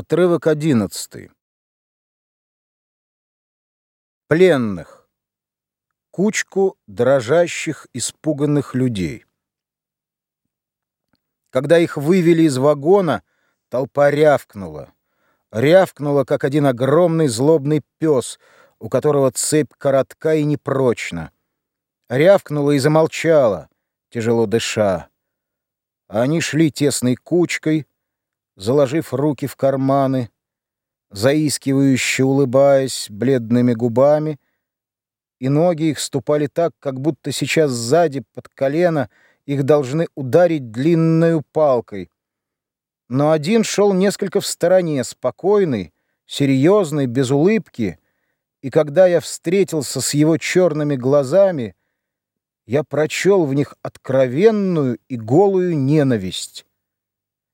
Отрывок одиннадцатый. Пленных. Кучку дрожащих, испуганных людей. Когда их вывели из вагона, толпа рявкнула. Рявкнула, как один огромный злобный пес, у которого цепь коротка и непрочна. Рявкнула и замолчала, тяжело дыша. Они шли тесной кучкой, заложив руки в карманы, заискивающе улыбаясь бледными губами, и ноги их ступали так, как будто сейчас сзади, под колено, их должны ударить длинной палкой. Но один шел несколько в стороне, спокойный, серьезный, без улыбки, и когда я встретился с его черными глазами, я прочел в них откровенную и голую ненависть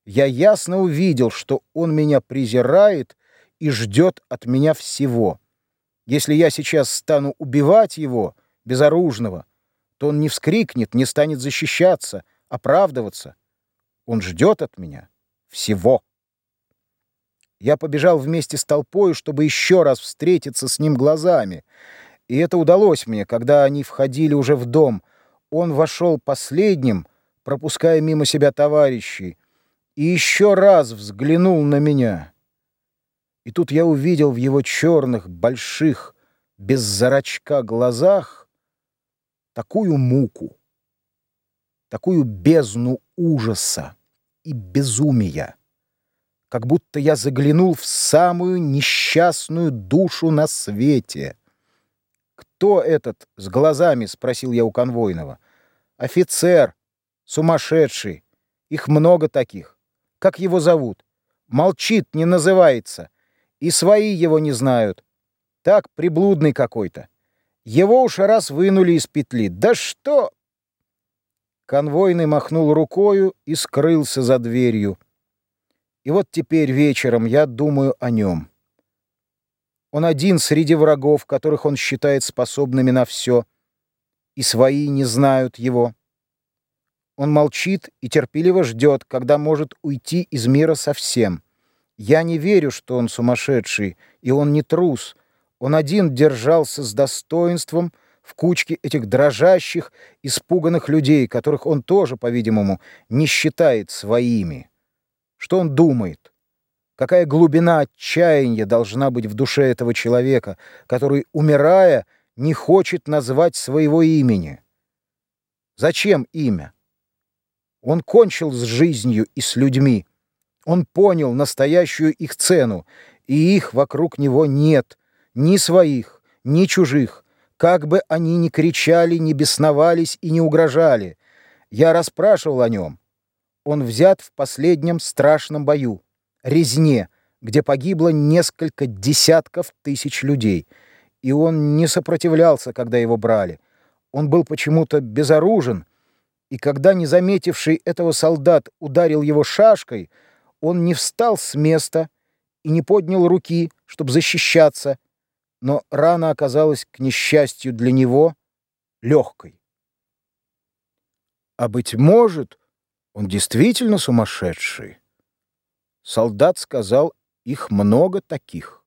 я ясно увидел, что он меня презирает и ждет от меня всего. Если я сейчас стану убивать его, безоружного, то он не вскрикнет, не станет защищаться, оправдываться. Он ждет от меня всего. Я побежал вместе с толпой, чтобы еще раз встретиться с ним глазами. И это удалось мне, когда они входили уже в дом. Он вошел последним, пропуская мимо себя товарищей, и еще раз взглянул на меня. И тут я увидел в его черных, больших, без зрачка глазах такую муку, такую бездну ужаса и безумия, как будто я заглянул в самую несчастную душу на свете. «Кто этот с глазами?» — спросил я у конвойного. «Офицер, сумасшедший. Их много таких как его зовут. Молчит, не называется. И свои его не знают. Так, приблудный какой-то. Его уж раз вынули из петли. Да что? Конвойный махнул рукою и скрылся за дверью. И вот теперь вечером я думаю о нем. Он один среди врагов, которых он считает способными на все, и свои не знают его. Он молчит и терпеливо ждет, когда может уйти из мира совсем. Я не верю, что он сумасшедший, и он не трус. Он один держался с достоинством в кучке этих дрожащих, испуганных людей, которых он тоже, по-видимому, не считает своими. Что он думает? Какая глубина отчаяния должна быть в душе этого человека, который, умирая, не хочет назвать своего имени? Зачем имя? Он кончил с жизнью и с людьми. Он понял настоящую их цену, и их вокруг него нет, ни своих, ни чужих, как бы они ни кричали, ни бесновались и не угрожали. Я расспрашивал о нем. Он взят в последнем страшном бою, резне, где погибло несколько десятков тысяч людей, и он не сопротивлялся, когда его брали. Он был почему-то безоружен, и когда, не заметивший этого солдат, ударил его шашкой, он не встал с места и не поднял руки, чтобы защищаться, но рана оказалась, к несчастью для него, легкой. А, быть может, он действительно сумасшедший. Солдат сказал, их много таких.